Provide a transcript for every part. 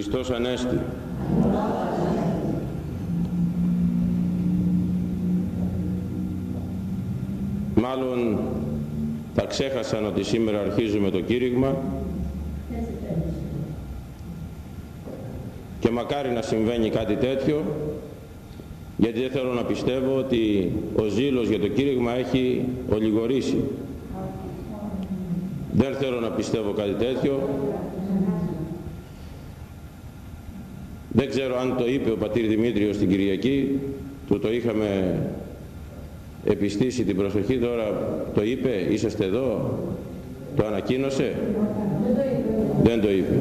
Χριστός Ανέστη. Μάλλον τα ξέχασαν ότι σήμερα αρχίζουμε το κήρυγμα και μακάρι να συμβαίνει κάτι τέτοιο γιατί δεν θέλω να πιστεύω ότι ο ζήλος για το κήρυγμα έχει ολιγορήσει. Δεν θέλω να πιστεύω κάτι τέτοιο. Δεν ξέρω αν το είπε ο πατήρ Δημήτριος την Κυριακή, του το είχαμε επιστήσει την προσοχή τώρα, το είπε, είσαστε εδώ, το ανακοίνωσε; Δεν το είπε.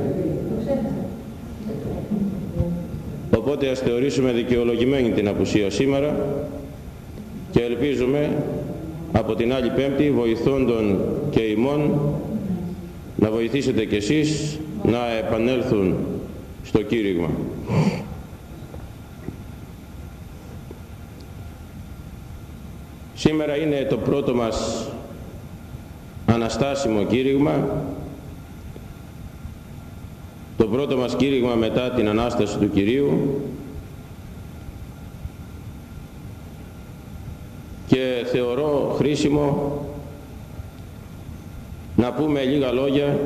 Οπότε ας θεωρήσουμε δικαιολογημένη την απουσία σήμερα και ελπίζουμε από την άλλη πέμπτη βοηθούντων και ημών να βοηθήσετε κι εσείς να επανέλθουν στο κήρυγμα. Σήμερα είναι το πρώτο μας αναστάσιμο κήρυγμα το πρώτο μας κήρυγμα μετά την Ανάσταση του Κυρίου και θεωρώ χρήσιμο να πούμε λίγα λόγια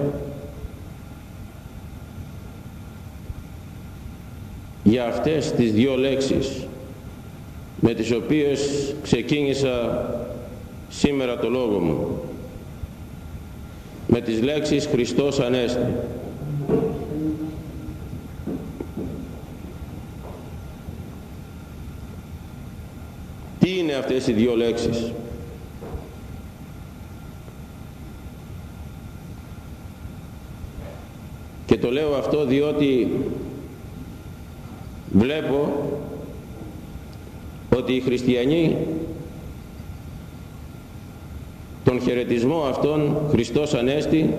για αυτές τις δύο λέξεις με τις οποίες ξεκίνησα σήμερα το λόγο μου με τις λέξεις Χριστός Ανέστη Τι είναι αυτές οι δύο λέξεις; Και το λέω αυτό διότι βλέπω ότι οι χριστιανοί τον χαιρετισμό αυτόν Χριστός Ανέστη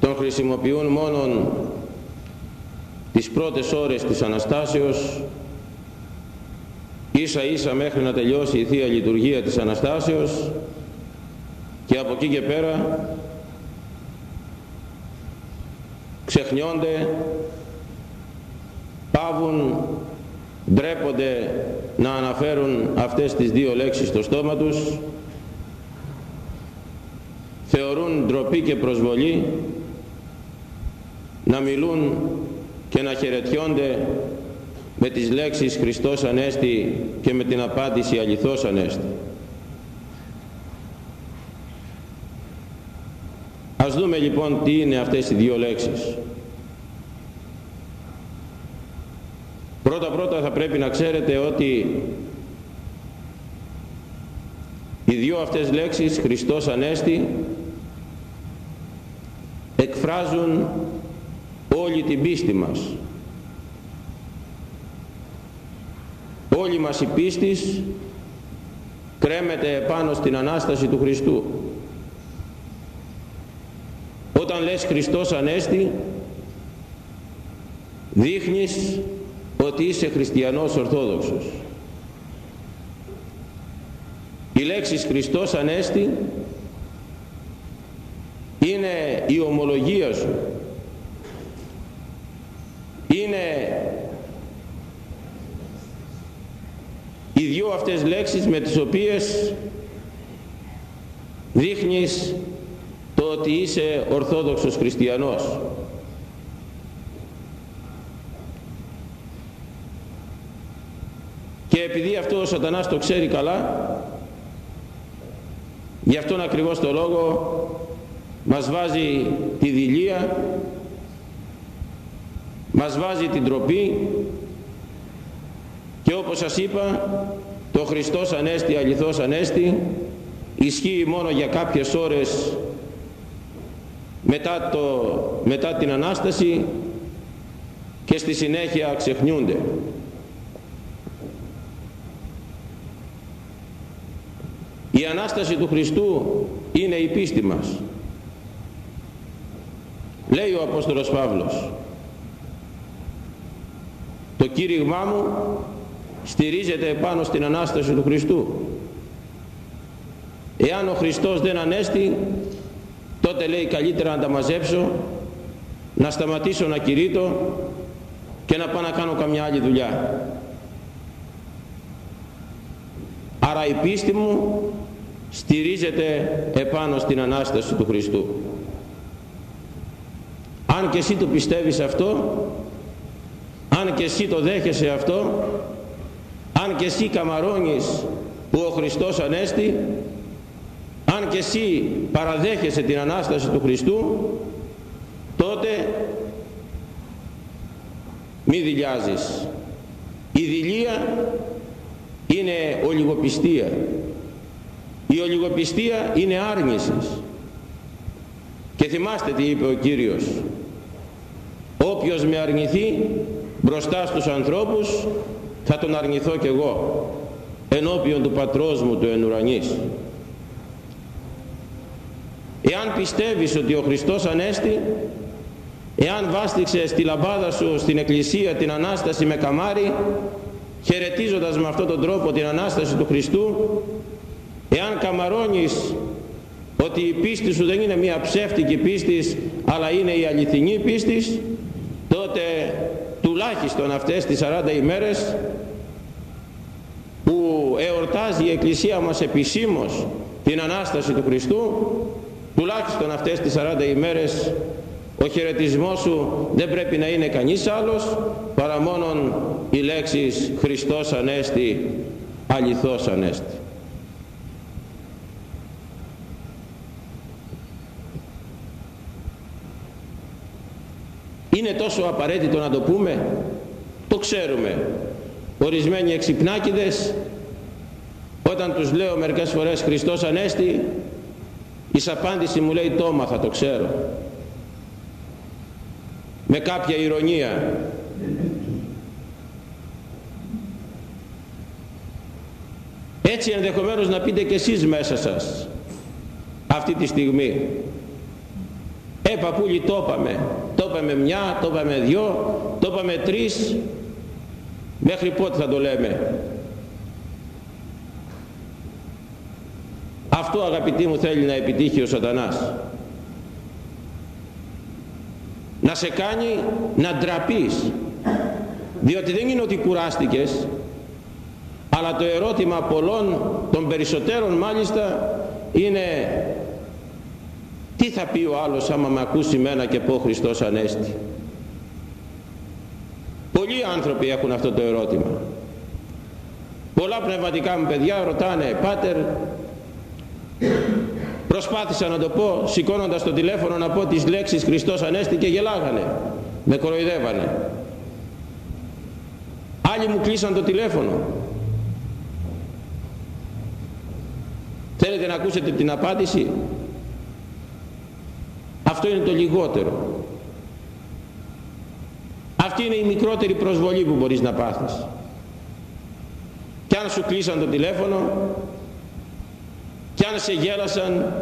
τον χρησιμοποιούν μόνον τις πρώτες ώρες της Αναστάσεως ίσα ίσα μέχρι να τελειώσει η Θεία Λειτουργία της Αναστάσεως και από εκεί και πέρα ξεχνιόνται, πάβουν, ντρέπονται να αναφέρουν αυτές τις δύο λέξεις στο στόμα τους θεωρούν ντροπή και προσβολή να μιλούν και να χαιρετιόνται με τις λέξεις Χριστός Ανέστη και με την απάντηση αληθώς Ανέστη. Ας δούμε λοιπόν τι είναι αυτές οι δύο λέξεις. Πρώτα πρώτα θα πρέπει να ξέρετε ότι οι δύο αυτές λέξεις Χριστός Ανέστη εκφράζουν όλη την πίστη μας. Όλη μας η πίστη κρέμεται πάνω στην Ανάσταση του Χριστού. Όταν λες Χριστός Ανέστη δείχνεις ότι είσαι χριστιανός Ορθόδοξος η λέξη Χριστός Ανέστη είναι η ομολογία σου είναι οι δυο αυτές λέξεις με τις οποίες δείχνεις το ότι είσαι Ορθόδοξος Χριστιανός. Και επειδή αυτό ο σατανάς το ξέρει καλά, γι' αυτόν ακριβώς το λόγο μας βάζει τη δηλία, μας βάζει την τροπή και όπως σας είπα το Χριστός Ανέστη, αληθώς Ανέστη ισχύει μόνο για κάποιες ώρες μετά, το, μετά την Ανάσταση και στη συνέχεια ξεχνιούνται. Η Ανάσταση του Χριστού είναι η πίστη μας. Λέει ο Απόστολος Παύλος το κήρυγμά μου στηρίζεται πάνω στην Ανάσταση του Χριστού. Εάν ο Χριστός δεν ανέστη, τότε λέει καλύτερα να τα μαζέψω να σταματήσω να κηρύττω και να πάω να κάνω καμιά άλλη δουλειά. Άρα η πίστη μου στηρίζεται επάνω στην Ανάσταση του Χριστού. Αν και εσύ το πιστεύεις αυτό, αν και εσύ το δέχεσαι αυτό, αν και εσύ καμαρώνεις που ο Χριστός Ανέστη, αν και εσύ παραδέχεσαι την Ανάσταση του Χριστού, τότε μη δηλιάζεις. Η δηλία είναι ολιγοπιστία. Η ολιγοπιστία είναι άρνησης. Και θυμάστε τι είπε ο Κύριος. Όποιος με αρνηθεί μπροστά στους ανθρώπους θα τον αρνηθώ κι εγώ ενώπιον του πατρός μου του εν ουρανής. Εάν πιστεύεις ότι ο Χριστός Ανέστη, εάν βάστηξες τη λαμπάδα σου στην Εκκλησία την Ανάσταση με καμάρι, χαιρετίζοντας με αυτόν τον τρόπο την Ανάσταση του Χριστού, εάν καμαρώνεις ότι η πίστη σου δεν είναι μια ψεύτικη πίστης αλλά είναι η αληθινή πίστης τότε τουλάχιστον αυτές τις 40 ημέρες που εορτάζει η Εκκλησία μας επισήμως την Ανάσταση του Χριστού τουλάχιστον αυτές τις 40 ημέρες ο χαιρετισμός σου δεν πρέπει να είναι κανείς άλλος παρά μόνον οι λέξεις Χριστός Ανέστη, αληθώς Ανέστη. Είναι τόσο απαραίτητο να το πούμε, το ξέρουμε. Ορισμένοι εξυπνάκηδες, όταν τους λέω μερικές φορές Χριστός Ανέστη, η απάντηση μου λέει το θα το ξέρω. Με κάποια ηρωνία. Έτσι ενδεχομένως να πείτε και εσείς μέσα σας αυτή τη στιγμή ε παππούλη το είπαμε, το είπαμε μια, το είπαμε δυο, το είπαμε τρεις, μέχρι πότε θα το λέμε; Αυτό αγαπητοί μου θέλει να επιτύχει ο σατανάς. Να σε κάνει να ντραπείς. Διότι δεν είναι ότι κουράστηκες, αλλά το ερώτημα πολλών, των περισσότερων μάλιστα, είναι τι θα πει ο άλλος άμα με ακούσει μένα και πω Χριστός Ανέστη; Πολλοί άνθρωποι έχουν αυτό το ερώτημα. Πολλά πνευματικά μου παιδιά ρωτάνε «Πάτερ, προσπάθησα να το πω σηκώνοντας το τηλέφωνο να πω τις λέξεις Χριστός Ανέστη και γελάγανε. Με κοροϊδεύανε. Άλλοι μου κλείσαν το τηλέφωνο. Θέλετε να ακούσετε την απάντηση; Αυτό είναι το λιγότερο. Αυτή είναι η μικρότερη προσβολή που μπορείς να πάθεις. Κι αν σου κλείσαν το τηλέφωνο κι αν σε γέλασαν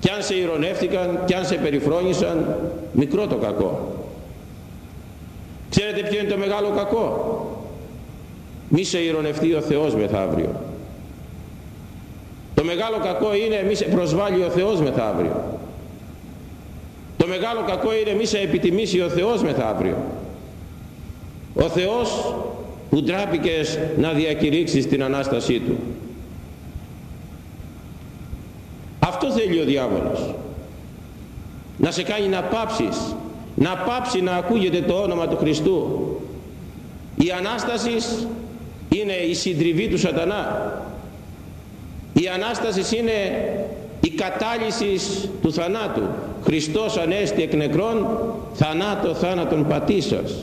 κι αν σε ηρωνεύτηκαν κι αν σε περιφρόνησαν μικρό το κακό. Ξέρετε ποιο είναι το μεγάλο κακό; Μη σε ηρωνευτεί ο Θεός μεθαύριο. Το μεγάλο κακό είναι μη σε προσβάλλει ο Θεός μεθαύριο το μεγάλο κακό είναι μη σε επιτιμήσει ο Θεός μεθαύριο. Ο Θεός που τράπηκες να διακηρύξεις την Ανάστασή Του. Αυτό θέλει ο διάβολος. Να σε κάνει να πάψεις, να πάψει να ακούγεται το όνομα του Χριστού. Η Ανάστασης είναι η συντριβή του σατανά. Η Ανάστασης είναι η κατάλυσης του θανάτου. Χριστός ανέστη εκ νεκρών θανάτο θάνατον πατήσας.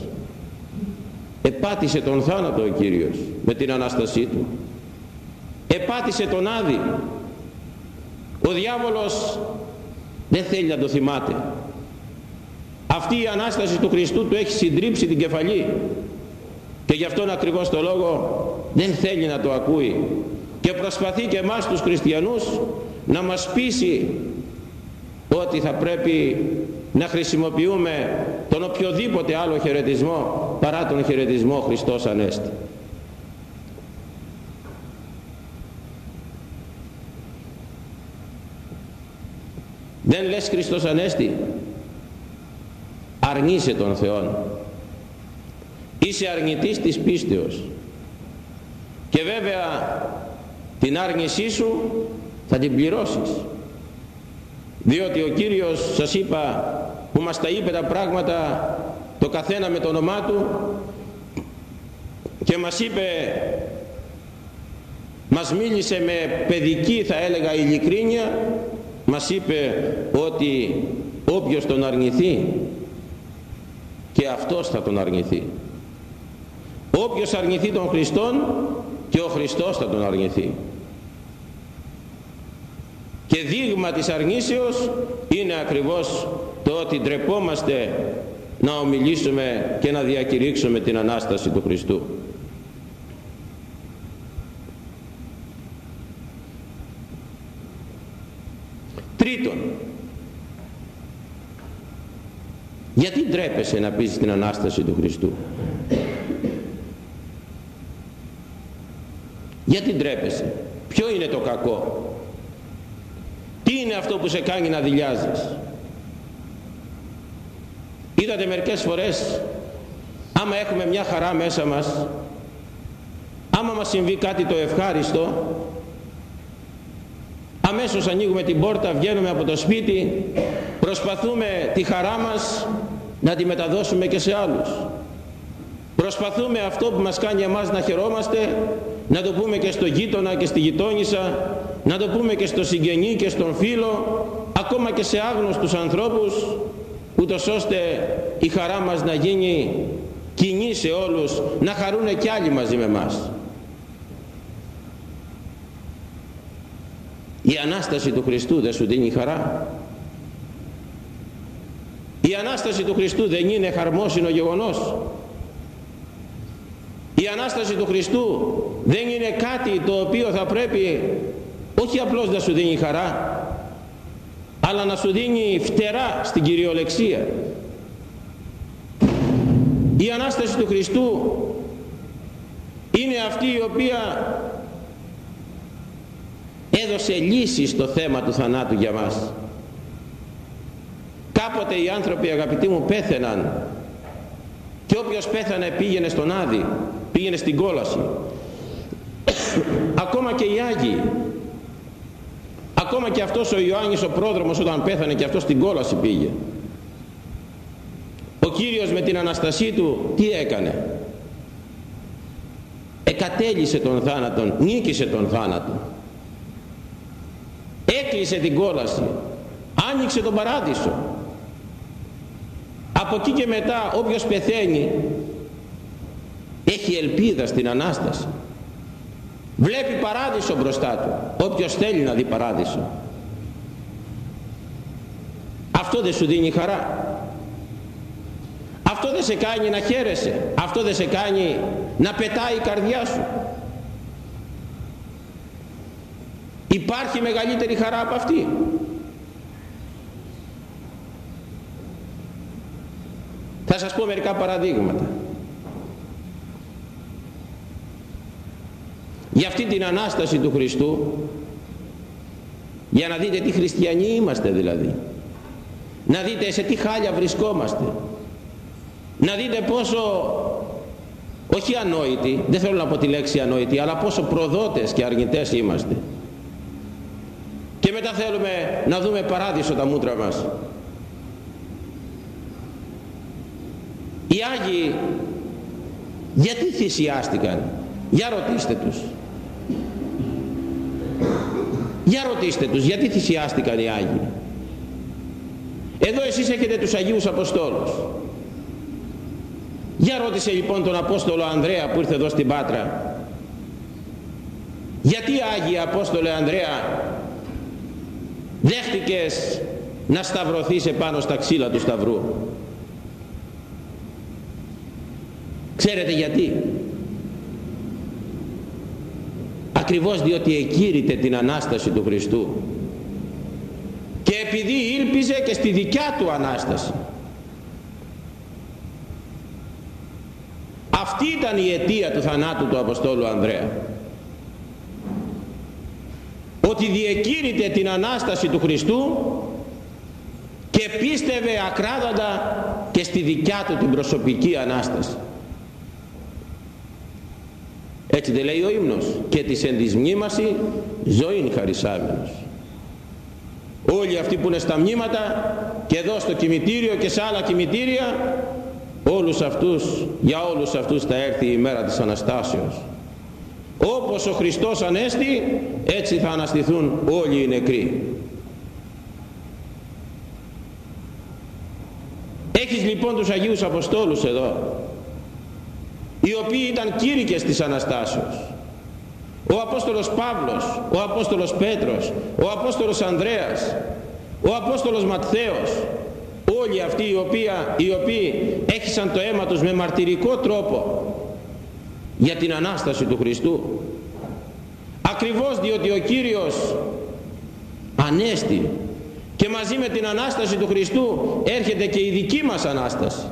Επάτησε τον θάνατο ο Κύριος με την Ανάστασή Του. Επάτησε τον Άδη. Ο διάβολος δεν θέλει να το θυμάται. Αυτή η Ανάσταση του Χριστού του έχει συντρίψει την κεφαλή. Και γι' αυτόν ακριβώς το λόγο δεν θέλει να το ακούει. Και προσπαθεί και εμάς τους χριστιανούς να μας πείσει ότι θα πρέπει να χρησιμοποιούμε τον οποιοδήποτε άλλο χαιρετισμό παρά τον χαιρετισμό Χριστός Ανέστη. Δεν λες Χριστός Ανέστη αρνείσαι τον Θεό είσαι αρνητής της πίστεως και βέβαια την άρνησή σου θα την πληρώσεις. Διότι ο Κύριος σας είπα που μας τα είπε τα πράγματα το καθένα με το όνομά του και μας είπε μας μίλησε με παιδική θα έλεγα ειλικρίνεια μας είπε ότι όποιος τον αρνηθεί και αυτός θα τον αρνηθεί. Όποιος αρνηθεί τον Χριστόν και ο Χριστός θα τον αρνηθεί και δείγμα της αρνήσεως είναι ακριβώς το ότι ντρεπόμαστε να ομιλήσουμε και να διακηρύξουμε την Ανάσταση του Χριστού Τρίτον, γιατί ντρέπεσαι να πεις την Ανάσταση του Χριστού; Γιατί ντρέπεσαι; Ποιο είναι το κακό; Τι είναι αυτό που σε κάνει να δηλιάζεις; Είδατε μερικές φορές άμα έχουμε μια χαρά μέσα μας άμα μας συμβεί κάτι το ευχάριστο αμέσως ανοίγουμε την πόρτα, βγαίνουμε από το σπίτι, προσπαθούμε τη χαρά μας να τη μεταδώσουμε και σε άλλους. Προσπαθούμε αυτό που μας κάνει εμάς να χαιρόμαστε, να το πούμε και στο γείτονα και στη γειτόνισσα, να το πούμε και στο συγγενή και στον φίλο, ακόμα και σε άγνωστους ανθρώπους, ούτως ώστε η χαρά μας να γίνει κοινή σε όλους, να χαρούν και άλλοι μαζί με μας. η Ανάσταση του Χριστού δεν σου δίνει χαρά η Ανάσταση του Χριστού δεν είναι χαρμόσυνο γεγονός η Ανάσταση του Χριστού δεν είναι κάτι το οποίο θα πρέπει όχι απλώς να σου δίνει χαρά αλλά να σου δίνει φτερά στην κυριολεξία. Η Ανάσταση του Χριστού είναι αυτή η οποία έδωσε λύση στο θέμα του θανάτου για μας. Κάποτε οι άνθρωποι αγαπητοί μου πέθαιναν και όποιος πέθανε πήγαινε στον Άδη πήγαινε στην κόλαση. Ακόμα και οι Άγιοι ακόμα και αυτός ο Ιωάννης ο πρόδρομος όταν πέθανε και αυτός στην κόλαση πήγε. Ο Κύριος με την Αναστασή του τι έκανε; Εκατέλεισε τον θάνατον νίκησε τον θάνατο. Έκλεισε την κόλαση. Άνοιξε τον παράδεισο. Από εκεί και μετά όποιος πεθαίνει έχει ελπίδα στην Ανάσταση βλέπει παράδεισο μπροστά του. Όποιος θέλει να δει παράδεισο. Αυτό δεν σου δίνει χαρά. Αυτό δεν σε κάνει να χαίρεσαι. Αυτό δεν σε κάνει να πετάει η καρδιά σου. Υπάρχει μεγαλύτερη χαρά από αυτή. Θα σας πω μερικά παραδείγματα. Για αυτή την Ανάσταση του Χριστού, για να δείτε τι χριστιανοί είμαστε δηλαδή. Να δείτε σε τι χάλια βρισκόμαστε. Να δείτε πόσο, όχι ανόητοι, δεν θέλω να πω τη λέξη ανόητοι, αλλά πόσο προδότες και αρνητές είμαστε και μετά θέλουμε να δούμε παράδεισο τα μούτρα μας οι Άγιοι γιατί θυσιάστηκαν; Για ρωτήστε τους για ρωτήστε τους γιατί θυσιάστηκαν οι Άγιοι. Εδώ εσείς έχετε τους Αγίους Αποστόλους. Για ρώτησε λοιπόν τον Απόστολο Ανδρέα που ήρθε εδώ στην Πάτρα. Γιατί Άγιοι Απόστολε Ανδρέα δέχτηκες να σταυρωθείς επάνω στα ξύλα του σταυρού; Ξέρετε γιατί; Ακριβώς διότι εκήρυτε την Ανάσταση του Χριστού. Και επειδή ήλπιζε και στη δικιά του Ανάσταση. Αυτή ήταν η αιτία του θανάτου του Αποστόλου Ανδρέα. Ότι διεκήρυτε την Ανάσταση του Χριστού και και πίστευε ακράδαντα και στη δικιά του την προσωπική Ανάσταση έτσι δεν λέει ο ύμνος. Και της εν της μνήμαση ζωήν χαρισάμενος. Όλοι αυτοί που είναι στα μνήματα και εδώ στο κημητήριο και σε άλλα κημητήρια όλους αυτούς για όλους αυτούς θα έρθει η μέρα της Αναστάσεως. Όπως ο Χριστός Ανέστη έτσι θα αναστηθούν όλοι οι νεκροί. Έχεις λοιπόν τους Αγίους Αποστόλους εδώ οι οποίοι ήταν κήρυκες της Αναστάσεως. Ο Απόστολος Παύλος ο Απόστολος Πέτρος ο Απόστολος Ανδρέας ο Απόστολος Ματθαίος όλοι αυτοί οι οποίοι, οι οποίοι έχησαν το αίμα τους με μαρτυρικό τρόπο για την Ανάσταση του Χριστού. Ακριβώς διότι ο Κύριος Ανέστη και μαζί με την Ανάσταση του Χριστού έρχεται και η δική μας Ανάσταση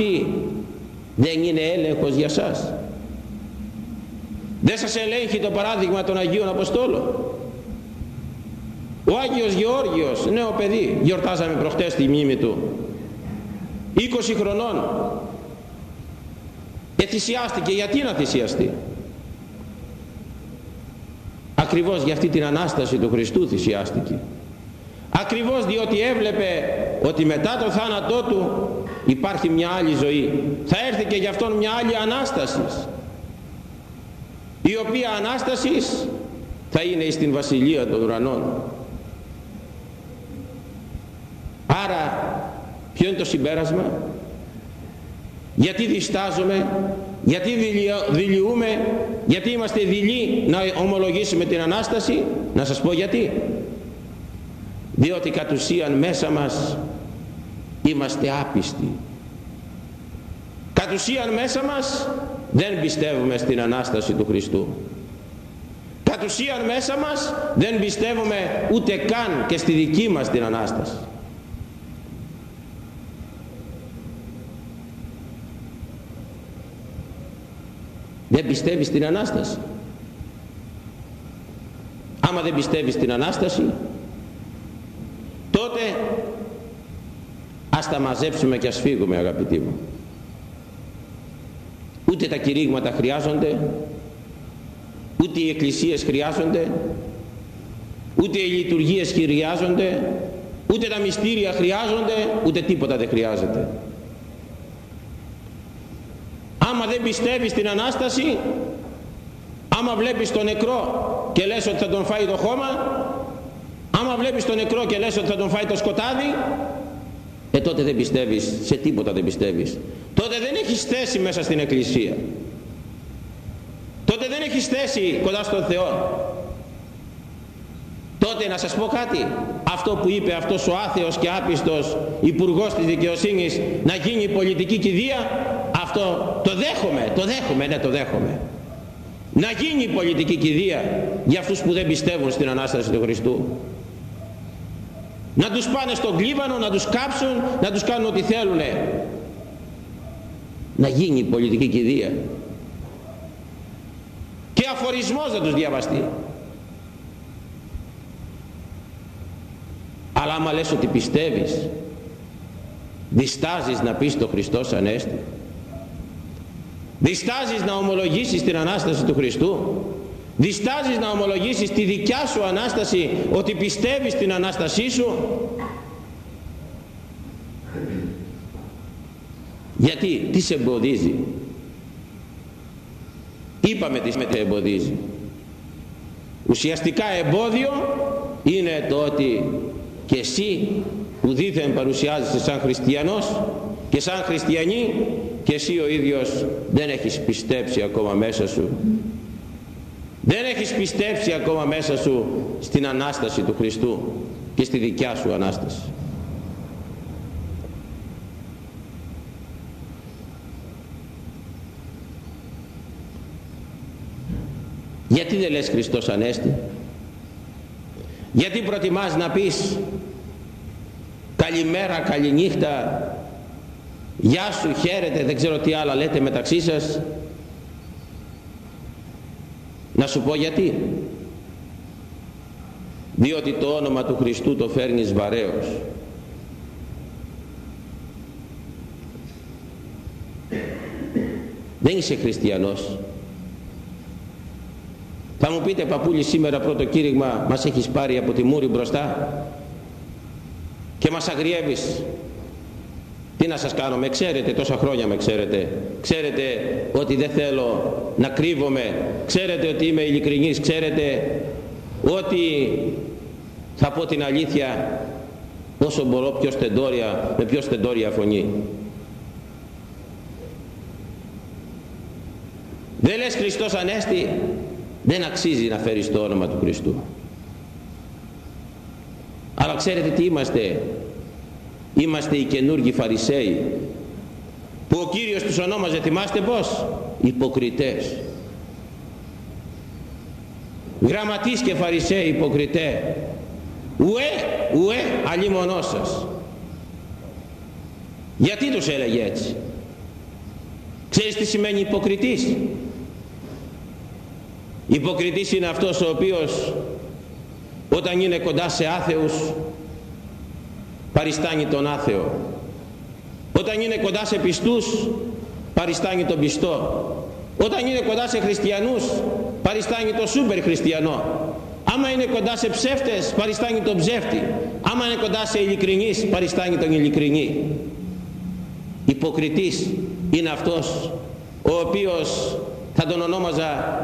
αυτή δεν είναι έλεγχος για σας. Δεν σας ελέγχει το παράδειγμα των Αγίων Αποστόλων. Ο Άγιος Γεώργιος νέο παιδί γιορτάζαμε προχτές τη μνήμη του 20 χρονών εθυσιάστηκε γιατί να θυσιαστεί; Ακριβώς για αυτή την Ανάσταση του Χριστού θυσιάστηκε. Ακριβώς διότι έβλεπε ότι μετά το θάνατό του υπάρχει μια άλλη ζωή. Θα έρθει και γι' αυτόν μια άλλη Ανάσταση η οποία Ανάστασης θα είναι στην Βασιλεία των Ουρανών. Άρα ποιο είναι το συμπέρασμα; Γιατί διστάζουμε γιατί δηλιούμε γιατί είμαστε δειλοί να ομολογήσουμε την Ανάσταση; Να σας πω γιατί. Διότι κατ' ουσίαν μέσα μας είμαστε άπιστοι. Κατ' ουσίαν μέσα μας δεν πιστεύουμε στην Ανάσταση του Χριστού. Κατ' ουσίαν μέσα μας δεν πιστεύουμε ούτε καν και στη δική μας την Ανάσταση. Δεν πιστεύεις στην Ανάσταση. Άμα δεν πιστεύεις στην Ανάσταση τότε ας τα μαζέψουμε και ας φύγουμε αγαπητοί μου. Ούτε τα κηρύγματα χρειάζονται ούτε οι εκκλησίες χρειάζονται ούτε οι λειτουργίες χρειάζονται ούτε τα μυστήρια χρειάζονται ούτε τίποτα δεν χρειάζεται. Άμα δεν πιστεύεις στην Ανάσταση άμα βλέπεις τον νεκρό και λες ότι θα τον φάει το χώμα άμα βλέπεις τον νεκρό και λες ότι θα τον φάει το σκοτάδι ε τότε δεν πιστεύεις. Σε τίποτα δεν πιστεύεις. Τότε δεν έχεις θέση μέσα στην εκκλησία. Τότε δεν έχεις θέση κοντά στον Θεό. Τότε να σας πω κάτι. Αυτό που είπε αυτός ο άθεος και άπιστος υπουργός της δικαιοσύνης να γίνει πολιτική κηδεία αυτό το δέχομαι το δέχομαι ναι το δέχομαι. Να γίνει πολιτική κηδεία για αυτούς που δεν πιστεύουν στην Ανάσταση του Χριστού να τους πάνε στον κλίβανο να τους κάψουν να τους κάνουν ό,τι θέλουν να γίνει πολιτική κηδεία. Και αφορισμός να τους διαβαστεί. Αλλά άμα λες ότι πιστεύεις διστάζεις να πεις το Χριστός Ανέστη διστάζεις να ομολογήσεις την Ανάσταση του Χριστού διστάζεις να ομολογήσεις τη δικιά σου Ανάσταση ότι πιστεύεις την Ανάστασή σου; Γιατί τι σε εμποδίζει; Είπαμε τι σε εμποδίζει. Ουσιαστικά εμπόδιο είναι το ότι και εσύ που δήθεν παρουσιάζεσαι σαν χριστιανός και σαν χριστιανή και εσύ ο ίδιος δεν έχεις πιστέψει ακόμα μέσα σου δεν έχεις πιστέψει ακόμα μέσα σου στην Ανάσταση του Χριστού και στη δικιά σου Ανάσταση γιατί δεν λες Χριστός Ανέστη; Γιατί προτιμάς να πεις καλημέρα, καληνύχτα, γεια σου, χαίρετε, δεν ξέρω τι άλλα λέτε μεταξύ σας. Να σου πω γιατί. διότι το όνομα του Χριστού το φέρνεις βαρέως δεν είσαι χριστιανός θα μου πείτε παππούλη σήμερα πρώτο κήρυγμα μας έχεις πάρει από τη μούρη μπροστά; Και μας αγριεύεις; Τι να σας κάνω, με ξέρετε, τόσα χρόνια με ξέρετε. Ξέρετε ότι δεν θέλω να κρύβομαι. Ξέρετε ότι είμαι ειλικρινής. Ξέρετε ότι θα πω την αλήθεια όσο μπορώ πιο στεντόρια, με πιο στεντόρια φωνή. Δεν λες Χριστός Ανέστη, δεν αξίζει να φέρεις το όνομα του Χριστού. Αλλά ξέρετε τι είμαστε, είμαστε οι καινούργοι Φαρισαίοι που ο Κύριος τους ονόμαζε θυμάστε πως υποκριτές. Γραμματείς και Φαρισαίοι υποκριτέ. Ουέ ουέ αλλήμωνό σας. Γιατί τους έλεγε έτσι; Ξέρεις τι σημαίνει υποκριτής; Υποκριτής είναι αυτός ο οποίος όταν είναι κοντά σε άθεους παριστάνει τον άθεο. Όταν είναι κοντά σε πιστούς παριστάνει τον πιστό. Όταν είναι κοντά σε χριστιανούς παριστάνει τον σούπερ χριστιανό. Άμα είναι κοντά σε ψεύτες παριστάνει τον ψεύτη. Άμα είναι κοντά σε ειλικρινείς παριστάνει τον ειλικρινή. Υποκριτής είναι αυτός ο οποίος θα τον ονόμαζα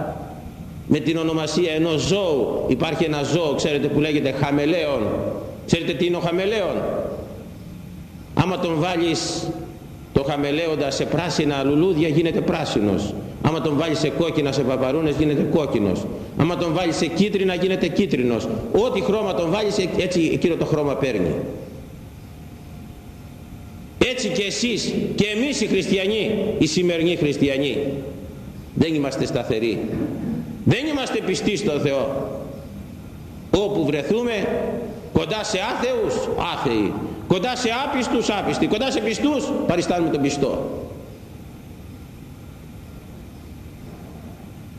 με την ονομασία ενός ζώου. Υπάρχει ένα ζώο ξέρετε που λέγεται χαμελέον Ξέρετε τι είναι ο χαμελέον. Άμα τον βάλεις το χαμελέοντα σε πράσινα λουλούδια γίνεται πράσινος. Άμα τον βάλεις σε κόκκινα σε παπαρούνες γίνεται κόκκινος. Άμα τον βάλεις σε κίτρινα γίνεται κίτρινος. Ό,τι χρώμα τον βάλεις έτσι εκείνο το χρώμα παίρνει. Έτσι και εσείς και εμείς οι χριστιανοί, οι σημερινοί χριστιανοί δεν είμαστε σταθεροί. Δεν είμαστε πιστοί στο Θεό. Όπου βρεθούμε κοντά σε άθεους άθεοι. Κοντά σε άπιστους άπιστοι. Κοντά σε πιστούς παριστάνουμε τον πιστό.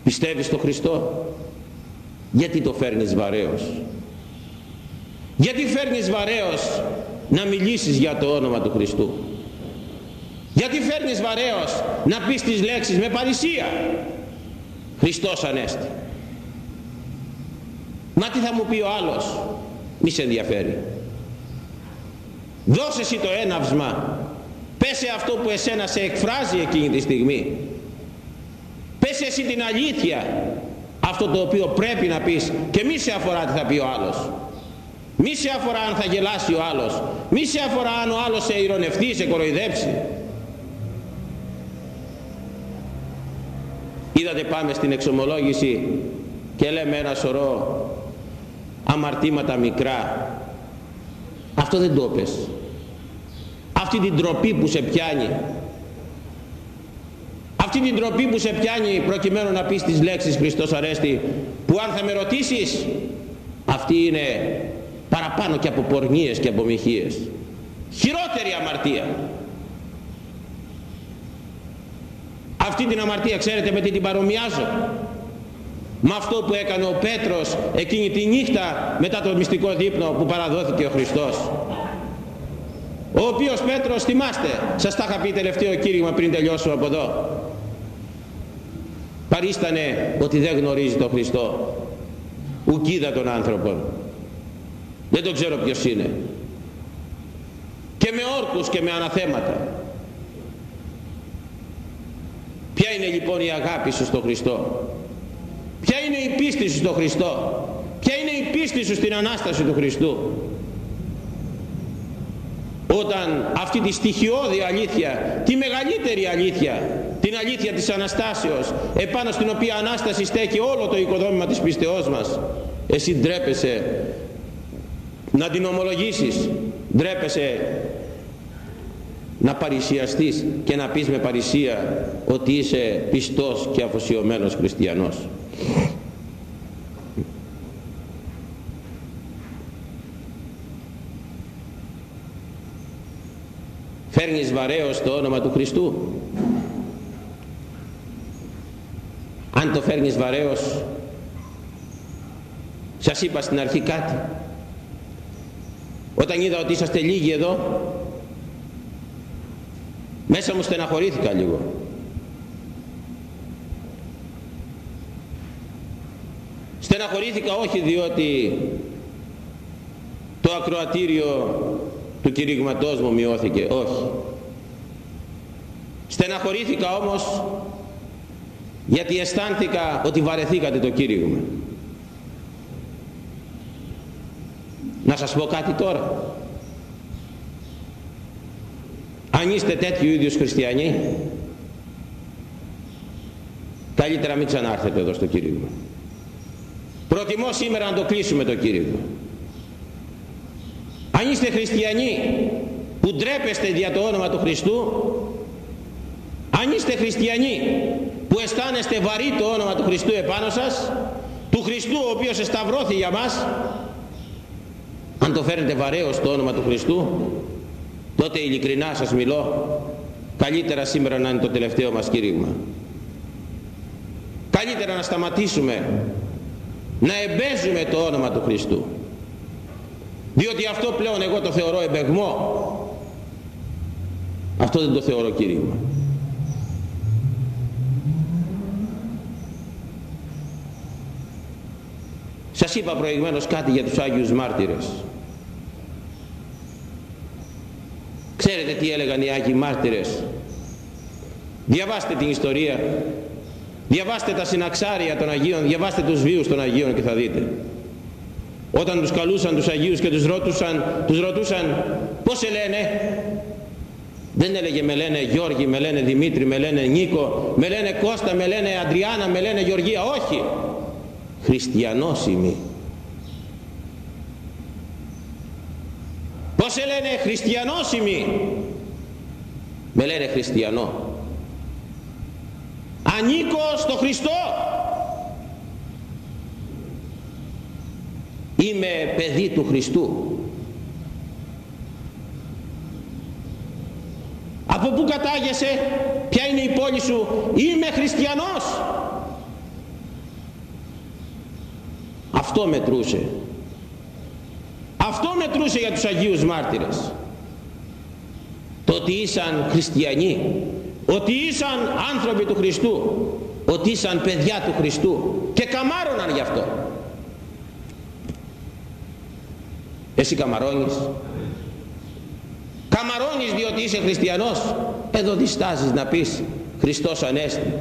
Πιστεύεις στον Χριστό; Γιατί το φέρνεις βαρέως; Γιατί φέρνεις βαρέως να μιλήσεις για το όνομα του Χριστού; Γιατί φέρνεις βαρέως να πεις τις λέξεις με παρησία; Χριστός Ανέστη. Μα τι θα μου πει ο άλλος; Μη σε ενδιαφέρει. Δώσε εσύ το έναυσμα. Πέσε αυτό που εσένα σε εκφράζει εκείνη τη στιγμή. Πέσε εσύ την αλήθεια. Αυτό το οποίο πρέπει να πεις και μη σε αφορά τι θα πει ο άλλος. Μη σε αφορά αν θα γελάσει ο άλλος. Μη σε αφορά αν ο άλλος σε ηρωνευτεί, σε κοροϊδέψει. Είδατε πάμε στην εξομολόγηση και λέμε ένα σωρό αμαρτήματα μικρά. Αυτό δεν το πες. Αυτή την τροπή που σε πιάνει. Αυτή την τροπή που σε πιάνει προκειμένου να πεις τις λέξεις Χριστός Αρέστη που αν θα με ρωτήσεις αυτή είναι παραπάνω και από πορνίες και από μοιχείες χειρότερη αμαρτία. Αυτή την αμαρτία ξέρετε με τι την παρομοιάζω με αυτό που έκανε ο Πέτρος εκείνη τη νύχτα μετά το μυστικό δείπνο που παραδόθηκε ο Χριστός. Ο οποίος Πέτρος θυμάστε σας τα είχα πει τελευταίο κήρυγμα πριν τελειώσω από εδώ. Παρίστανε ότι δεν γνωρίζει τον Χριστό. Ουκίδα των άνθρωπων δεν το ξέρω ποιος είναι. Και με όρκους και με αναθέματα. Ποια είναι λοιπόν η αγάπη σου στον Χριστό; Ποια είναι η πίστη σου στον Χριστό; Ποια είναι η πίστη σου στην Ανάσταση του Χριστού; Όταν αυτή τη στοιχειώδη αλήθεια, τη μεγαλύτερη αλήθεια, την αλήθεια της Αναστάσεως, επάνω στην οποία Ανάσταση στέκει όλο το οικοδόμημα της πίστεώς μας, εσύ ντρέπεσαι να την ομολογήσεις, ντρέπεσαι να παρησιαστείς και να πεις με παρησία ότι είσαι πιστός και αφοσιωμένος χριστιανός. Φέρνεις βαρέως το όνομα του Χριστού. Αν το φέρνεις βαρέως, σας είπα στην αρχή κάτι όταν είδα ότι είσαστε λίγοι εδώ μέσα μου στεναχωρήθηκα λίγο στεναχωρήθηκα όχι διότι το ακροατήριο του κηρύγματός μου μειώθηκε. Όχι. Στεναχωρήθηκα όμως γιατί αισθάνθηκα ότι βαρεθήκατε το κήρυγμα. Να σας πω κάτι τώρα. Αν είστε τέτοιου ίδιους χριστιανοί καλύτερα μην ξανάρθετε εδώ στο κήρυγμα. Προτιμώ σήμερα να το κλείσουμε το κήρυγμα αν είστε χριστιανοί που ντρέπεστε δια το όνομα του Χριστού αν είστε χριστιανοί που αισθάνεστε βαρύ το όνομα του Χριστού επάνω σας του Χριστού ο οποίος εσταυρώθη για μας αν το φέρνετε βαρέως το όνομα του Χριστού τότε ειλικρινά σας μιλώ καλύτερα σήμερα να είναι το τελευταίο μας κήρυγμα. Καλύτερα να σταματήσουμε να εμπέζουμε το όνομα του Χριστού διότι αυτό πλέον εγώ το θεωρώ εμπεγμό. Αυτό δεν το θεωρώ κήρυγμα. Σας είπα προηγουμένως κάτι για τους Άγιους Μάρτυρες. Ξέρετε τι έλεγαν οι Άγιοι Μάρτυρες. Διαβάστε την ιστορία. Διαβάστε τα συναξάρια των Αγίων. Διαβάστε τους βίους των Αγίων και θα δείτε όταν τους καλούσαν τους Αγίους και τους ρωτούσαν, τους ρωτούσαν πως σε λένε; Δεν έλεγε με λένε Γιώργη, με λένε Δημήτρη, με λένε Νίκο, με λένε Κώστα, με λένε Αντριάννα, με λένε Γεωργία. Όχι. Χριστιανός είμαι. Πώς σε λένε χριστιανός είμαι; Με λένε χριστιανό. Ανήκω στο Χριστό. Είμαι παιδί του Χριστού. Από πού κατάγεσαι, ποια είναι η πόλη σου, είμαι χριστιανός. Αυτό μετρούσε. Αυτό μετρούσε για τους Αγίους Μάρτυρες. Το ότι ήσαν χριστιανοί, ότι ήσαν άνθρωποι του Χριστού, ότι ήσαν παιδιά του Χριστού και καμάρωναν γι' αυτό. Εσύ καμαρώνεις. Καμαρώνεις διότι είσαι χριστιανός. Εδώ διστάζεις να πεις Χριστός Ανέστη.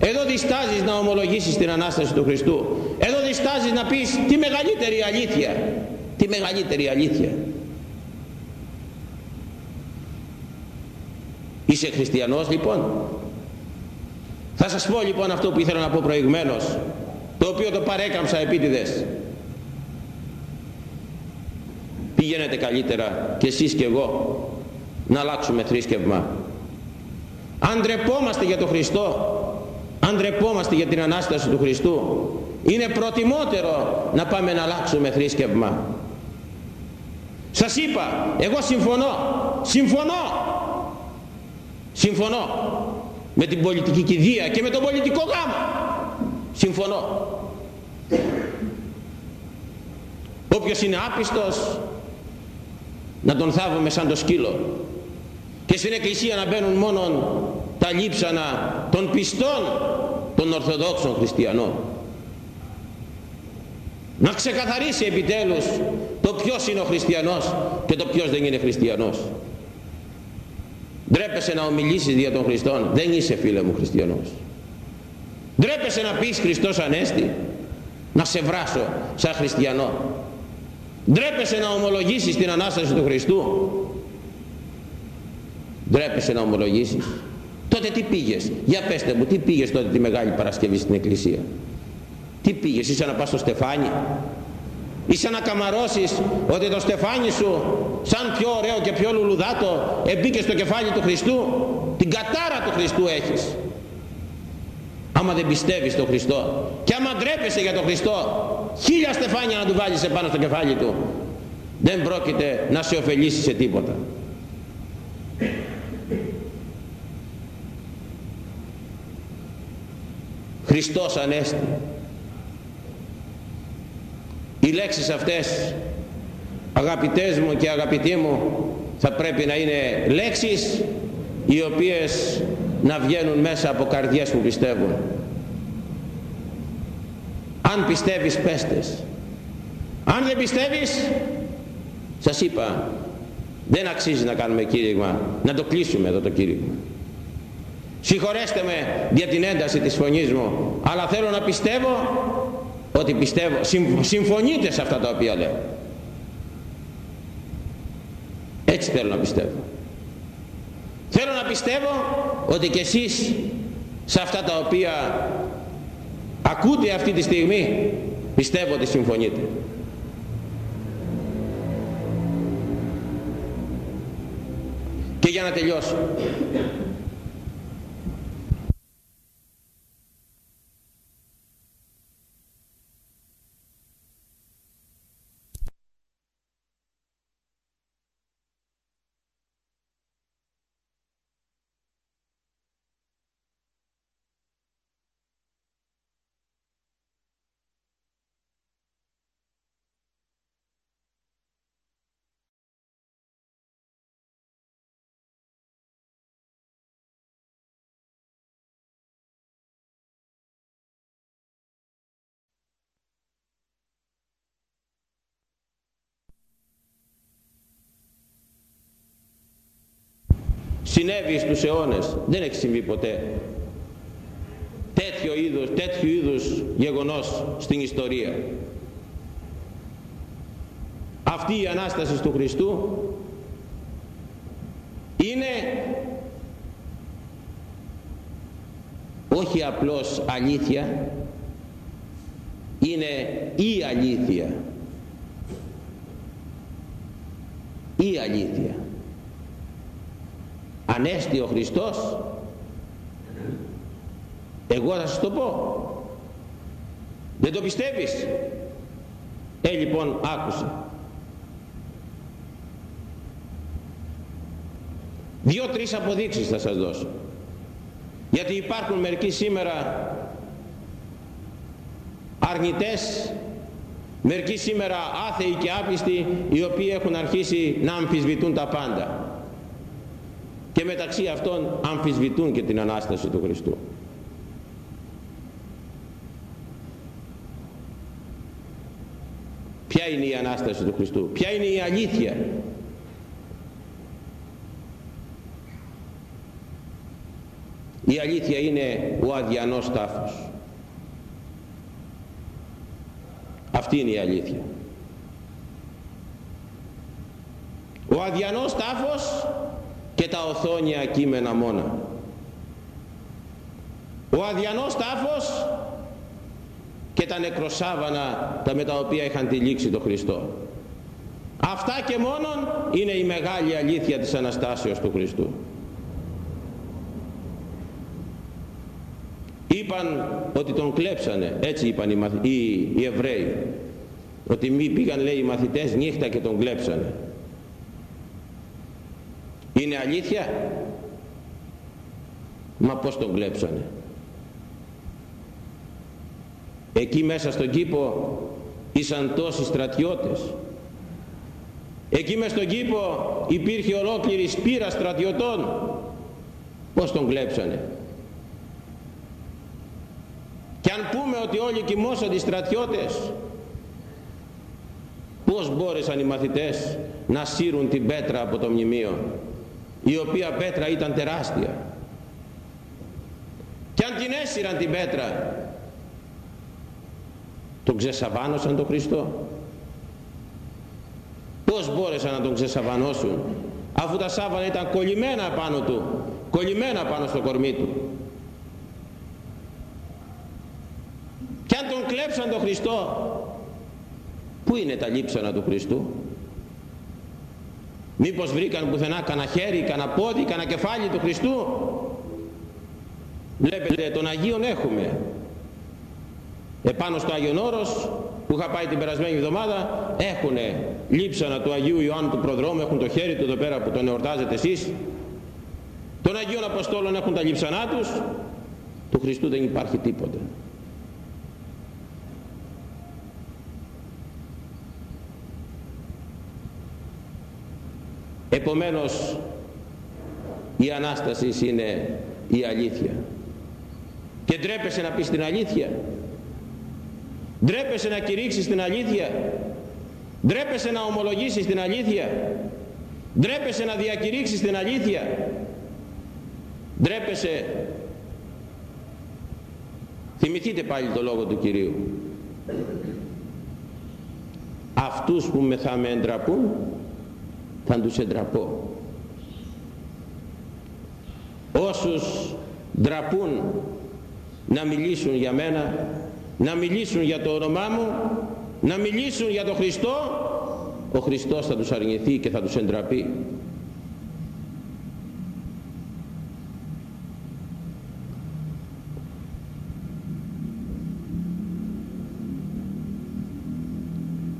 Εδώ διστάζεις να ομολογήσεις την Ανάσταση του Χριστού. Εδώ διστάζεις να πεις τη μεγαλύτερη αλήθεια. Τη μεγαλύτερη αλήθεια. Είσαι χριστιανός λοιπόν; Θα σας πω λοιπόν αυτό που ήθελα να πω προηγουμένως. Το οποίο το παρέκαμψα επίτηδες. Πηγαίνετε καλύτερα και εσείς και εγώ να αλλάξουμε θρήσκευμα. Αν ντρεπόμαστε για τον Χριστό. Αν ντρεπόμαστε για την Ανάσταση του Χριστού. Είναι προτιμότερο να πάμε να αλλάξουμε θρήσκευμα. Σας είπα εγώ συμφωνώ. Συμφωνώ. Συμφωνώ με την πολιτική κηδεία και με τον πολιτικό γάμο. Συμφωνώ. Όποιος είναι άπιστος να τον θάβουμε σαν το σκύλο. Και στην εκκλησία να μπαίνουν μόνο τα λείψανα των πιστών των Ορθοδόξων Χριστιανών. Να ξεκαθαρίσει επιτέλους το ποιος είναι ο χριστιανός και το ποιος δεν είναι χριστιανός. Ντρέπεσαι να ομιλήσεις για τον Χριστόν δεν είσαι φίλε μου χριστιανός. Ντρέπεσαι να πεις Χριστός Ανέστη να σε βράσω σαν χριστιανό ντρέπεσαι να ομολογήσεις την Ανάσταση του Χριστού. Ντρέπεσαι να ομολογήσεις. Τότε τι πήγες; Για πέστε μου τι πήγες τότε τη Μεγάλη Παρασκευή στην Εκκλησία; Τι πήγες είσαι να πας στο στεφάνι; Είσαι να καμαρώσεις ότι το στεφάνι σου σαν πιο ωραίο και πιο λουλουδάτο εμπήκε στο κεφάλι του Χριστού; Την κατάρα του Χριστού έχεις. Άμα δεν πιστεύεις στον Χριστό. Και άμα ντρέπεσαι για τον Χριστό χίλια στεφάνια να του βάλεις επάνω στο κεφάλι του. Δεν πρόκειται να σε ωφελήσει σε τίποτα. Χριστός Ανέστη. Οι λέξεις αυτές αγαπητές μου και αγαπητοί μου θα πρέπει να είναι λέξεις οι οποίες να βγαίνουν μέσα από καρδιές που πιστεύουν αν πιστεύεις πέστες. Αν δεν πιστεύεις σας είπα δεν αξίζει να κάνουμε κήρυγμα να το κλείσουμε εδώ το κήρυγμα. Συγχωρέστε με για την ένταση της φωνής μου αλλά θέλω να πιστεύω ότι πιστεύω συμφωνείτε σε αυτά τα οποία λέω. Έτσι θέλω να πιστεύω. Θέλω να πιστεύω ότι και εσείς σε αυτά τα οποία ακούτε αυτή τη στιγμή; Πιστεύω ότι συμφωνείτε. Και για να τελειώσω συνέβη στους αιώνες. Δεν έχει συμβεί ποτέ. Τέτοιο είδους, τέτοιο είδους γεγονός στην ιστορία. Αυτή η Ανάσταση του Χριστού είναι όχι απλώς αλήθεια είναι η αλήθεια. Η αλήθεια Ανέστη ο Χριστός. Εγώ θα σας το πω. Δεν το πιστεύεις; Ε λοιπόν άκουσε. Δύο-τρεις αποδείξεις θα σας δώσω. Γιατί υπάρχουν μερικοί σήμερα αρνητές μερικοί σήμερα άθεοι και άπιστοι οι οποίοι έχουν αρχίσει να αμφισβητούν τα πάντα και μεταξύ αυτών αμφισβητούν και την Ανάσταση του Χριστού. Ποια είναι η Ανάσταση του Χριστού, ποια είναι η αλήθεια; Η αλήθεια είναι ο αδιανός τάφος. Αυτή είναι η αλήθεια. Ο αδιανός τάφος και τα οθόνια κείμενα μόνα. Ο αδιανός τάφος και τα νεκροσάβανα τα με τα οποία είχαν τυλίξει το Χριστό. Αυτά και μόνον είναι η μεγάλη αλήθεια της Αναστάσεως του Χριστού. Είπαν ότι τον κλέψανε, έτσι είπαν οι, οι, οι Εβραίοι. Ότι μη πήγαν λέει οι μαθητές νύχτα και τον κλέψανε. Είναι αλήθεια; Μα πώς τον κλέψανε; Εκεί μέσα στον κήπο ήσαν τόσοι στρατιώτες. Εκεί μέσα στον κήπο υπήρχε ολόκληρη σπήρα στρατιωτών. Πώς τον κλέψανε; Και αν πούμε ότι όλοι κοιμώσαν οι στρατιώτες, πώς μπόρεσαν οι μαθητές να σύρουν την πέτρα από το μνημείο; Η οποία πέτρα ήταν τεράστια. Και αν την έσυραν την πέτρα τον ξεσαβάνωσαν τον Χριστό. Πως μπόρεσαν να τον ξεσαβανώσουν αφού τα σάβανα ήταν κολλημένα πάνω του κολλημένα πάνω στο κορμί του. Και αν τον κλέψαν τον Χριστό πού είναι τα λείψανα του Χριστού; Μήπως βρήκαν πουθενά κανένα χέρι, κανένα πόδι, κανένα κεφάλι του Χριστού; Βλέπετε τον Αγίον έχουμε. Επάνω στο Άγιον Όρος που είχα πάει την περασμένη εβδομάδα έχουν λείψανα του Αγίου Ιωάννου του Προδρόμου, έχουν το χέρι του εδώ πέρα που τον εορτάζετε εσείς. Των Αγίων Αποστόλων έχουν τα λείψανά τους. Του Χριστού δεν υπάρχει τίποτα. Επομένως η Ανάστασης είναι η αλήθεια. Και ντρέπεσαι να πεις την αλήθεια. Ντρέπεσαι να κηρύξεις την αλήθεια. Ντρέπεσαι να ομολογήσεις την αλήθεια. Ντρέπεσαι να διακηρύξεις την αλήθεια. Ντρέπεσαι. Θυμηθείτε πάλι το λόγο του Κυρίου. Αυτούς που με θα με εντραπούν θα τους εντραπώ όσους ντραπούν να μιλήσουν για μένα να μιλήσουν για το όνομά μου να μιλήσουν για τον Χριστό ο Χριστός θα τους αρνηθεί και θα τους εντραπεί.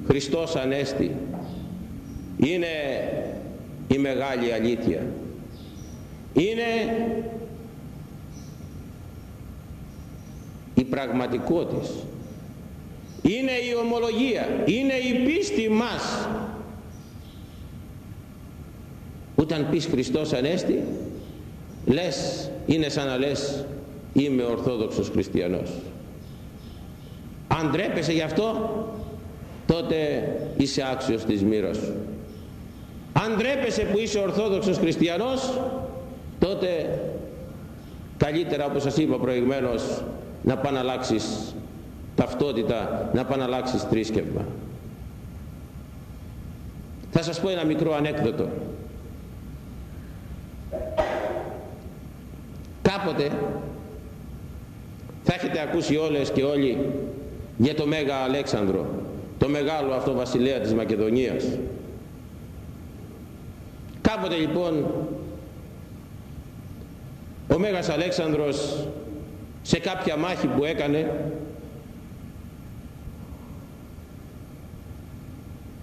Χριστός Ανέστη είναι η μεγάλη αλήθεια. Είναι η πραγματικότητα είναι η ομολογία. Είναι η πίστη μας. Όταν πεις Χριστός Ανέστη λες είναι σαν να λες είμαι Ορθόδοξος Χριστιανός αν ντρέπεσαι γι' αυτό τότε είσαι άξιος της μοίρας σου αν ντρέπεσαι που είσαι Ορθόδοξος Χριστιανός τότε καλύτερα όπως σας είπα προηγουμένως να πάνε να αλλάξεις ταυτότητα, να πάνε να αλλάξεις θρήσκευμα. Θα σας πω ένα μικρό ανέκδοτο. Κάποτε θα έχετε ακούσει όλες και όλοι για το Μέγα Αλέξανδρο, το μεγάλο αυτό βασιλέα της Μακεδονίας. Κάποτε λοιπόν ο Μέγας Αλέξανδρος σε κάποια μάχη που έκανε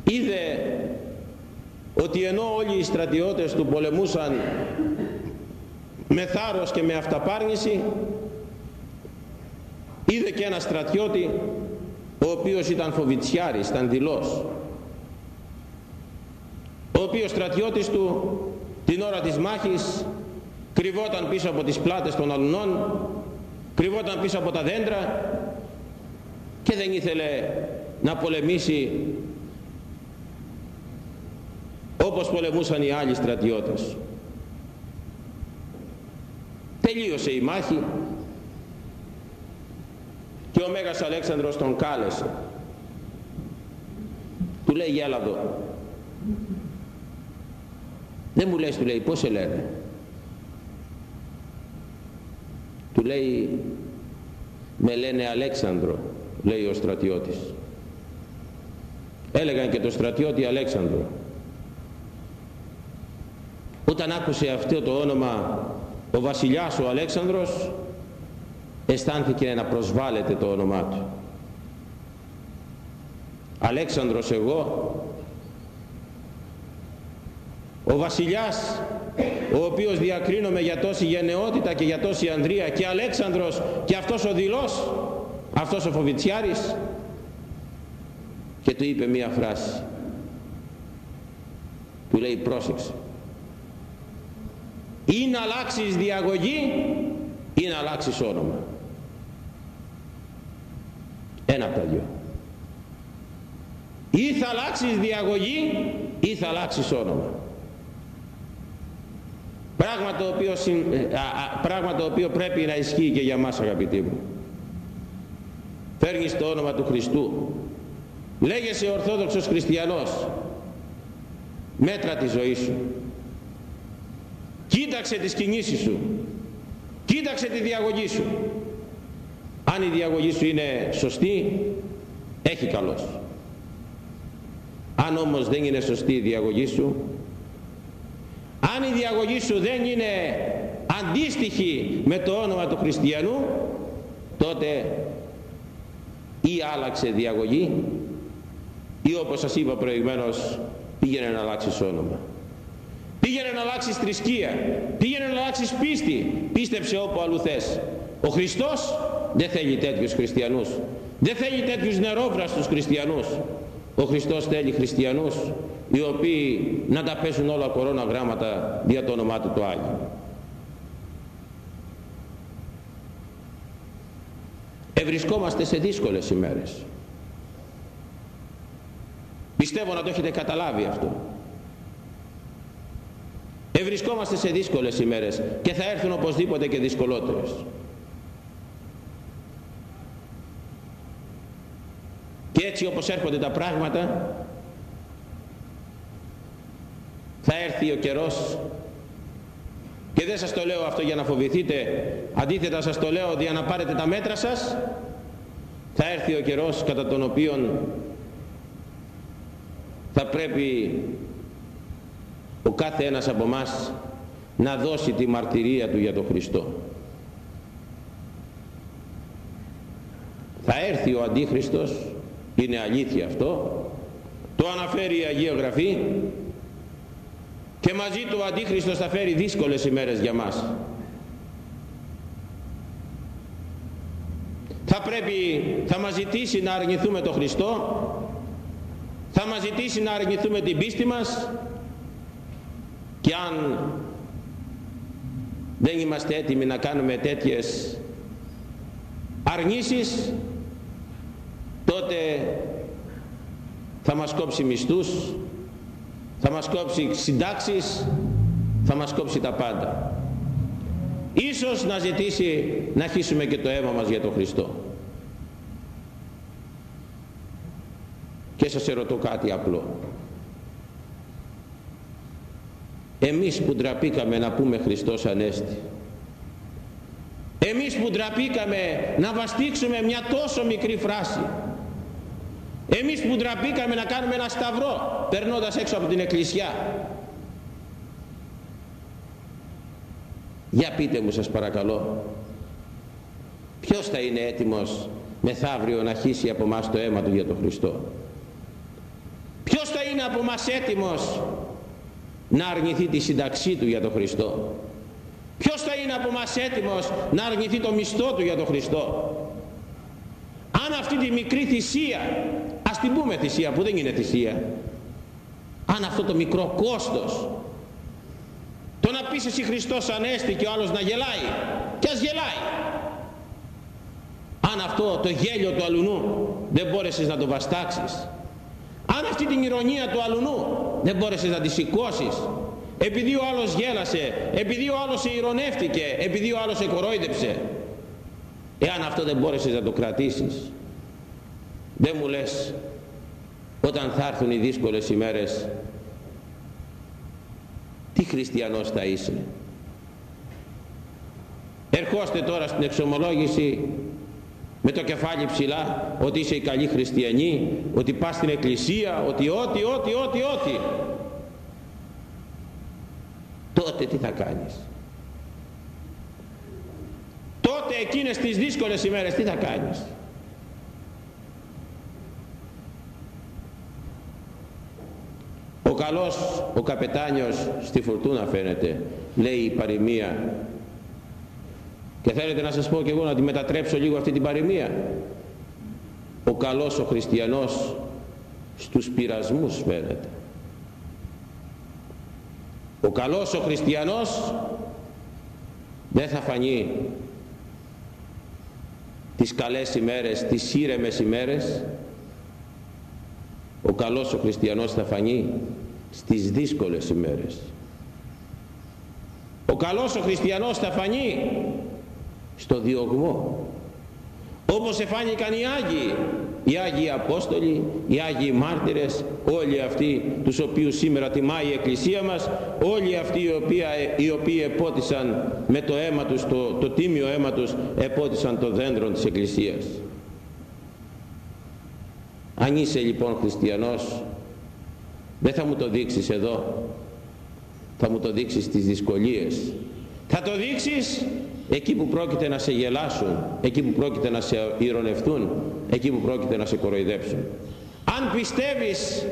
είδε ότι ενώ όλοι οι στρατιώτες του πολεμούσαν με θάρρος και με αυταπάρνηση είδε και ένα στρατιώτη ο οποίος ήταν φοβητσιάρης, ήταν δηλός ο οποίος στρατιώτης του την ώρα της μάχης κρυβόταν πίσω από τις πλάτες των αλουνών κρυβόταν πίσω από τα δέντρα και δεν ήθελε να πολεμήσει όπως πολεμούσαν οι άλλοι στρατιώτες. Τελείωσε η μάχη και ο Μέγας Αλέξανδρος τον κάλεσε. Του λέει έλα εδώ δεν μου λες του λέει πως σε λένε; Του λέει με λένε Αλέξανδρο λέει ο στρατιώτης. Έλεγαν και το στρατιώτη Αλέξανδρο. Όταν άκουσε αυτό το όνομα ο βασιλιάς ο Αλέξανδρος αισθάνθηκε να προσβάλλεται το όνομά του. Αλέξανδρος εγώ ο βασιλιάς ο οποίος διακρίνομαι για τόση γενναιότητα και για τόση ανδρεία και Αλέξανδρος και αυτός ο δηλός αυτός ο Φοβιτσιάρης και του είπε μία φράση του λέει πρόσεξε ή να αλλάξεις διαγωγή ή να αλλάξεις όνομα ένα από τα δυο. Ή θα αλλάξεις διαγωγή ή θα αλλάξεις όνομα πράγμα το οποίο, ε, πράγμα το οποίο πρέπει να ισχύει και για μας αγαπητοί μου. Φέρνεις το όνομα του Χριστού. Λέγεσαι Ορθόδοξος Χριστιανός. Μέτρα τη ζωή σου. Κοίταξε τις κινήσεις σου. Κοίταξε τη διαγωγή σου. Αν η διαγωγή σου είναι σωστή έχει καλός. Αν όμως δεν είναι σωστή η διαγωγή σου αν η διαγωγή σου δεν είναι αντίστοιχη με το όνομα του χριστιανού τότε ή άλλαξε διαγωγή ή όπως σας είπα προηγουμένως πήγαινε να αλλάξεις όνομα. Πήγαινε να αλλάξεις θρησκεία. Πήγαινε να αλλάξεις πίστη. Πίστεψε όπου αλλού θες. Ο Χριστός δεν θέλει τέτοιους χριστιανούς. Δεν θέλει τέτοιους νερόβραστους χριστιανούς. Ο Χριστός θέλει χριστιανούς οι οποίοι να τα πέσουν όλα κορώνα γράμματα δια το όνομά του το Άγιο. Ευρισκόμαστε σε δύσκολες ημέρες. Πιστεύω να το έχετε καταλάβει αυτό. Ευρισκόμαστε σε δύσκολες ημέρες και θα έρθουν οπωσδήποτε και δυσκολότερες. Και έτσι όπως έρχονται τα πράγματα θα έρθει ο καιρός. Και δεν σας το λέω αυτό για να φοβηθείτε. Αντίθετα σας το λέω για να πάρετε τα μέτρα σας. Θα έρθει ο καιρός κατά τον οποίο θα πρέπει ο κάθε ένας από μας να δώσει τη μαρτυρία του για τον Χριστό. Θα έρθει ο Αντίχριστος. Είναι αλήθεια αυτό. Το αναφέρει η Αγία Γραφή και μαζί του ο Αντίχριστος θα φέρει δύσκολες ημέρες για μας. Θα πρέπει θα μας ζητήσει να αρνηθούμε τον Χριστό θα μας ζητήσει να αρνηθούμε την πίστη μας και αν δεν είμαστε έτοιμοι να κάνουμε τέτοιες αρνήσεις τότε θα μας κόψει μισθούς θα μας κόψει συντάξεις θα μας κόψει τα πάντα. Ίσως να ζητήσει να χύσουμε και το αίμα μας για τον Χριστό. Και σας ερωτώ κάτι απλό. Εμείς που ντραπήκαμε να πούμε Χριστός Ανέστη εμείς που ντραπήκαμε να βαστίξουμε μια τόσο μικρή φράση εμείς που ντραπήκαμε να κάνουμε ένα σταυρό περνώντας έξω από την εκκλησιά. Για πείτε μου σας παρακαλώ ποιος θα είναι έτοιμος μεθαύριο να χύσει από μας το αίμα του για τον Χριστό; Ποιος θα είναι από μας έτοιμος να αρνηθεί τη σύνταξή του για τον Χριστό; Ποιος θα είναι από μας έτοιμος να αρνηθεί το μισθό του για τον Χριστό; Αν αυτή τη μικρή θυσία ας την πούμε θυσία που δεν είναι θυσία αν αυτό το μικρό κόστος το να πεις εσύ Χριστός Ανέστη και ο άλλος να γελάει και ας γελάει αν αυτό το γέλιο του αλουνού δεν μπόρεσες να το βαστάξεις αν αυτή την ηρωνία του αλουνού δεν μπόρεσες να τη σηκώσεις. επειδή ο άλλος γέλασε επειδή ο άλλος σε ηρωνεύτηκε επειδή ο άλλος σε κορόιδεψε εάν αυτό δεν μπόρεσες να το κρατήσεις δεν μου λες όταν θα έρθουν οι δύσκολες ημέρες τι χριστιανός θα είσαι; Ερχόστε τώρα στην εξομολόγηση με το κεφάλι ψηλά ότι είσαι η καλή χριστιανή ότι πας στην εκκλησία ότι ό,τι ό,τι ό,τι ό,τι. Τότε τι θα κάνεις; Τότε εκείνες τις δύσκολες ημέρες τι θα κάνεις; Καλός ο καπετάνιος στη φουρτούνα φαίνεται λέει η παροιμία. Και θέλετε να σας πω και εγώ να τη μετατρέψω λίγο αυτή την παροιμία. Ο καλός ο χριστιανός στους πειρασμούς φαίνεται. Ο καλός ο χριστιανός δεν θα φανεί τις καλές ημέρες, τις ήρεμες ημέρες. Ο καλός ο χριστιανός θα φανεί στις δύσκολες ημέρες. Ο καλός ο χριστιανός θα φανεί στο διωγμό. Όπως εφάνηκαν οι Άγιοι οι Άγιοι Απόστολοι, οι Άγιοι Μάρτυρες όλοι αυτοί τους οποίους σήμερα τιμάει η Εκκλησία μας όλοι αυτοί οι οποίοι, οι οποίοι επότισαν με το αίμα τους το, το τίμιο αίμα τους επότισαν το δέντρο της Εκκλησίας. Αν είσαι λοιπόν χριστιανός δεν θα μου το δείξεις εδώ. Θα μου το δείξεις στις δυσκολίες. Θα το δείξεις εκεί που πρόκειται να σε γελάσουν εκεί που πρόκειται να σε ηρωνευτούν εκεί που πρόκειται να σε κοροϊδέψουν. Αν πιστεύεις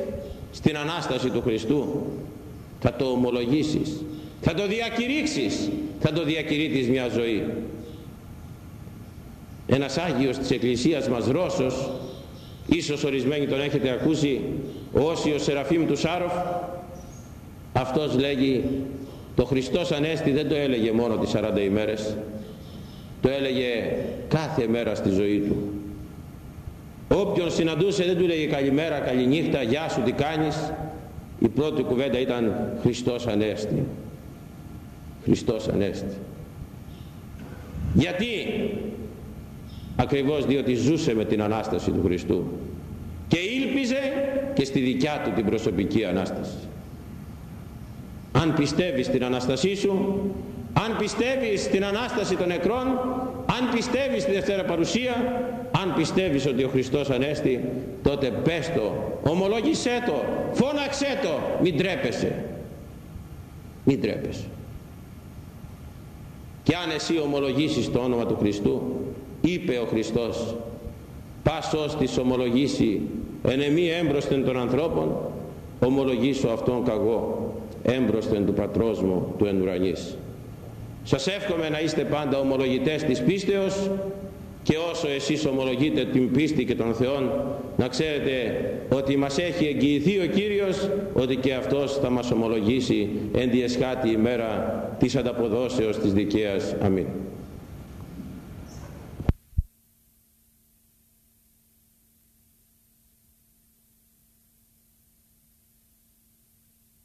στην Ανάσταση του Χριστού θα το ομολογήσεις θα το διακηρύξεις θα το διακηρύττεις μια ζωή. Ένας Άγιος της Εκκλησίας μας Ρώσος ίσως ορισμένοι τον έχετε ακούσει ο Όσιος Σεραφείμ του Σάροφ αυτός λέγει το Χριστός Ανέστη δεν το έλεγε μόνο τις 40 ημέρες το έλεγε κάθε μέρα στη ζωή του. Όποιον συναντούσε δεν του λέγε καλημέρα, καληνύχτα, γεια σου τι κάνεις η πρώτη κουβέντα ήταν Χριστός Ανέστη Χριστός Ανέστη γιατί; Ακριβώς διότι ζούσε με την Ανάσταση του Χριστού. και ήλπιζε και στη δικιά του την προσωπική Ανάσταση. Αν πιστεύεις στην Ανάστασή σου αν πιστεύεις στην Ανάσταση των νεκρών αν πιστεύεις στη Δευτέρα Παρουσία αν πιστεύεις ότι ο Χριστός Ανέστη τότε πες το. Ομολόγησέ το. Φώναξέ το. Μην τρέπεσαι. Μην τρέπεσαι. Και αν εσύ ομολογήσεις το όνομα του Χριστού είπε ο Χριστός πας ως της ομολογήσει ενεμή έμπροσθεν των ανθρώπων ομολογήσω αυτόν καγώ έμπροσθεν του πατρός μου του εν ουρανής. Σας εύχομαι να είστε πάντα ομολογητές της πίστεως και όσο εσείς ομολογείτε την πίστη και των Θεών να ξέρετε ότι μας έχει εγγυηθεί ο Κύριος ότι και Αυτός θα μας ομολογήσει εν διεσχάτη ημέρα της ανταποδόσεως της δικαίας. Αμήν.